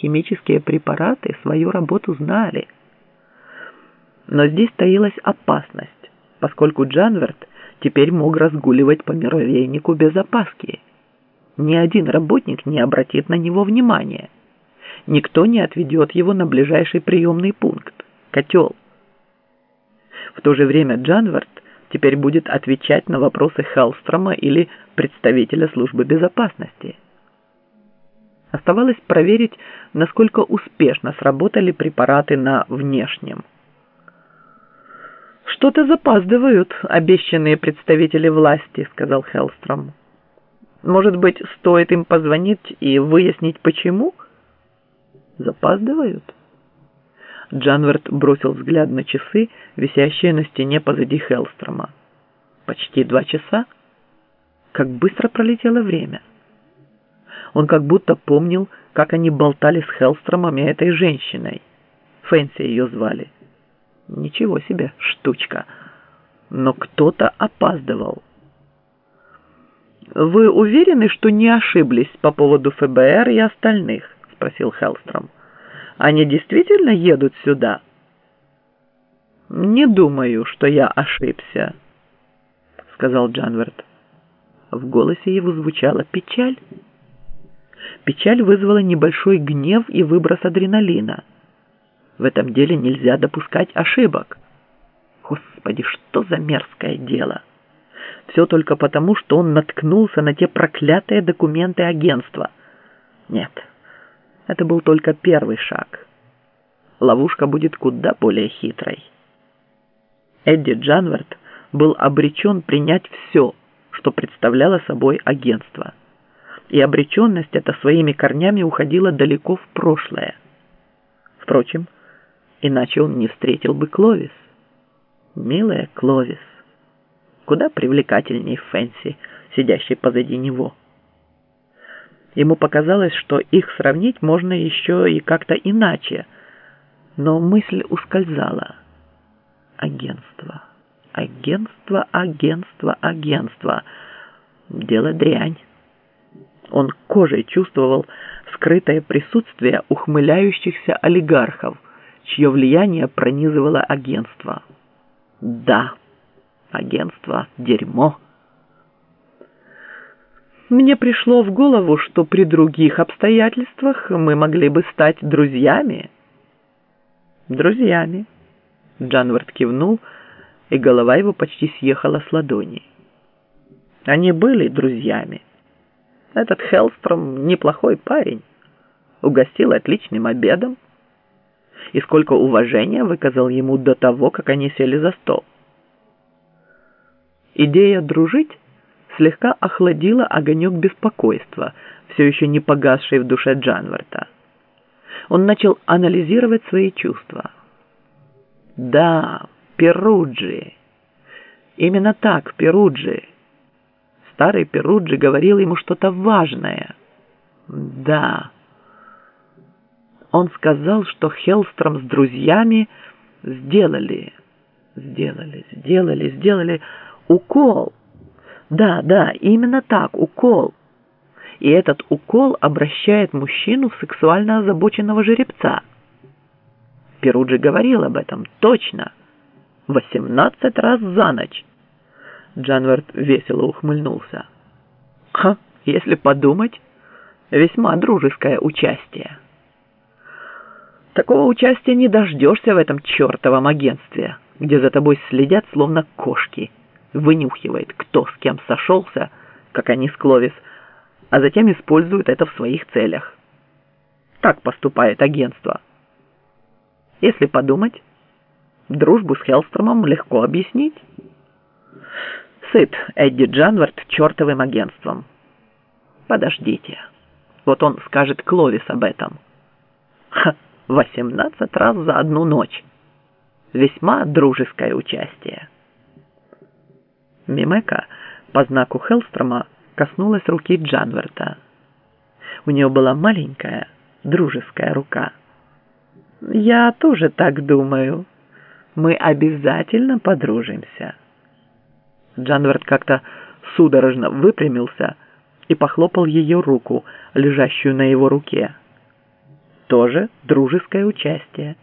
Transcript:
Химические препараты свою работу знали. Но здесь таилась опасность, поскольку Джанверт теперь мог разгуливать по муравейнику без опаски. Ни один работник не обратит на него внимания. Никто не отведет его на ближайший приемный пункт – котел. В то же время Джанверт теперь будет отвечать на вопросы Хеллстрома или представителя службы безопасности. Оставалось проверить, насколько успешно сработали препараты на внешнем. «Что-то запаздывают обещанные представители власти», — сказал Хеллстром. «Может быть, стоит им позвонить и выяснить, почему?» «Запаздывают?» Джанверт бросил взгляд на часы, висящие на стене позади Хеллстрома. «Почти два часа? Как быстро пролетело время!» Он как будто помнил, как они болтали с Хеллстромом и этой женщиной. Фэнси ее звали. Ничего себе, штучка. Но кто-то опаздывал. «Вы уверены, что не ошиблись по поводу ФБР и остальных?» – спросил Хеллстром. Они действительно едут сюда? Не думаю, что я ошибся, сказал Джанверт. В голосе его звучала печаль. Печаль вызвала небольшой гнев и выброс адреналина. В этом деле нельзя допускать ошибок. Господи, что за мерзкое дело! Все только потому, что он наткнулся на те проклятые документы агентства. Нет, это был только первый шаг. Ловушка будет куда более хитрой. Эдди Джанверт был обречен принять все, что представляло собой агентство. И обреченность эта своими корнями уходила далеко в прошлое. Впрочем, иначе он не встретил бы Кловис. Милая Кловис. Куда привлекательней Фэнси, сидящей позади него. Ему показалось, что их сравнить можно еще и как-то иначе, но мысль ускользала. Агентство, агентство, агентство, агентство. Дело дрянь. Он кожей чувствовал скрытое присутствие ухмыляющихся олигархов, чье влияние пронизывало агентство. Да, агентство – дерьмо. Мне пришло в голову, что при других обстоятельствах мы могли бы стать друзьями. Друзьями. Джанвард кивнул, и голова его почти съехала с ладони. Они были друзьями. Этот Хеллстром неплохой парень. Угостил отличным обедом. И сколько уважения выказал ему до того, как они сели за стол. Идея дружить слегка охладила огонек беспокойства, все еще не погасший в душе Джанварта. Он начал анализировать свои чувства. Да, Перуджи. Именно так, Перуджи. Старый Перуджи говорил ему что-то важное. Да. Он сказал, что Хелстром с друзьями сделали, сделали, сделали, сделали укол да, да, именно так, укол. И этот укол обращает мужчину в сексуально озабоченного жеребца. Перуджи говорил об этом, точно. Восемнадцать раз за ночь. Джанвард весело ухмыльнулся. Ха, если подумать, весьма дружеское участие. Такого участия не дождешься в этом чертовом агентстве, где за тобой следят словно кошки вынюхивает, кто с кем сошелся, как они с Кловис, а затем использует это в своих целях. Так поступает агентство. Если подумать, дружбу с Хеллстромом легко объяснить. Сыт Эдди Джанвард чертовым агентством. Подождите. Вот он скажет Кловис об этом. Ха, 18 раз за одну ночь. Весьма дружеское участие. Мимека по знаку Хелстрома коснулась руки Джанверта. У нее была маленькая, дружеская рука. «Я тоже так думаю. Мы обязательно подружимся». Джанверт как-то судорожно выпрямился и похлопал ее руку, лежащую на его руке. тоже дружеское участие.